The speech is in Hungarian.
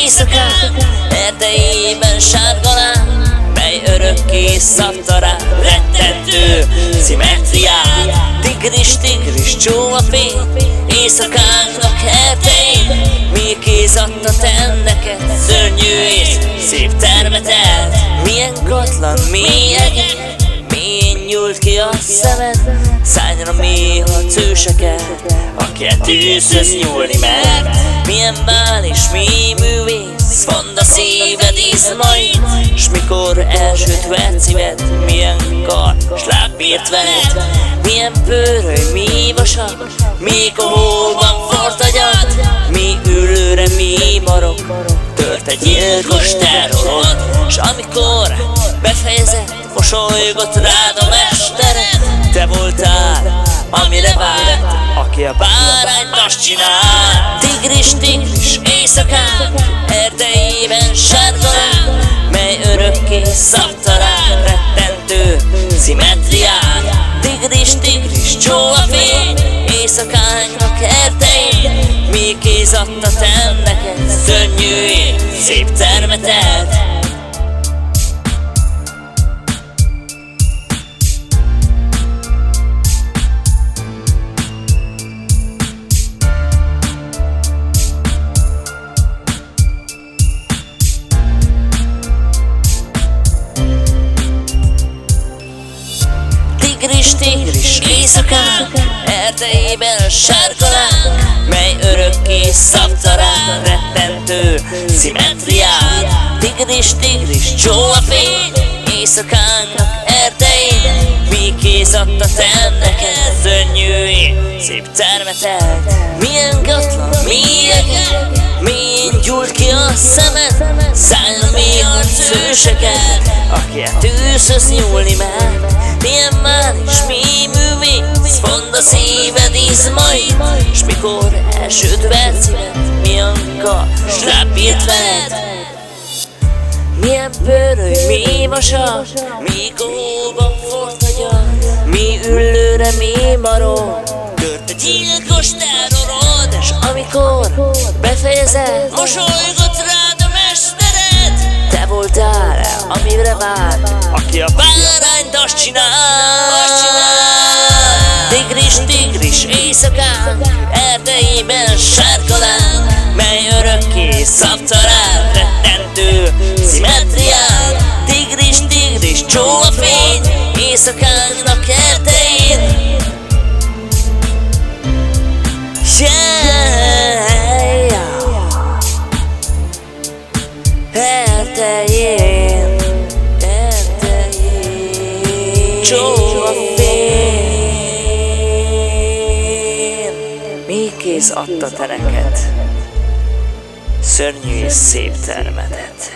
éjszakán Erdejében sárgalán Mely örökké szabta rá Rettentő szimmetriát. Tigris, tigris, csóva fény Éjszakánknak erdején Mi kéz adta te neked Szörnyű és szép termetet. Milyen katlan, milyen Mélyen nyúlt ki a szemed Szálljon a mély, ha tőseket Aki a tűzhöz nyúlni meg Milyen bál és mi művész? Fond a szíved izmait S mikor elsőt vett szíved Milyen kar, s lábbírt veled? Milyen pöröly, mi vasak Mi kohóban fort agyad Mi ülőre, mi marok? Tört egy gyilkos terrorod S amikor befejezett Mosolygott rád a mestered Te voltál, amire várt Aki a bárányt azt csinál Tigris, tigris, éjszakán Erdejében sárgalán Mely örökké szabta rá Rettentő szimmetriát Tigris, tigris, csóva fény Éjszakánknak erdején Mi kéz adta te neked Szörnyű szép termetet Tigris, tigris, éjszakán Erdejében sárgalán Mely örökké szabta rá Rettentő szimmetriát Tigris, tigris, csóva fény Éjszakánknak erdején kéz adta te neked Szörnyű, szép termetet Milyen gatlan, milyen Milyen gyújt ki a szemed Szálljon mi arcőseket Aki a tűzhöz nyúlni mer Milyen S mikor elsőt vett szíved Milyen kar, s rábírt veled milyen pöröly, mi vasak, mi góban fort mi üllőre, mi maró, tört a gyilkos terrorod, és amikor befejezed, mosolygott rád a mestered, te voltál, amire vár, aki a bárányt azt csinál, rád, rettentő szimmetriát. Tigris, tigris, csóva fény, éjszakánknak erdején. Yeah, erdején, erdején, csóva fény. Mi kéz adta te neked? Szörnyű és szép termedet.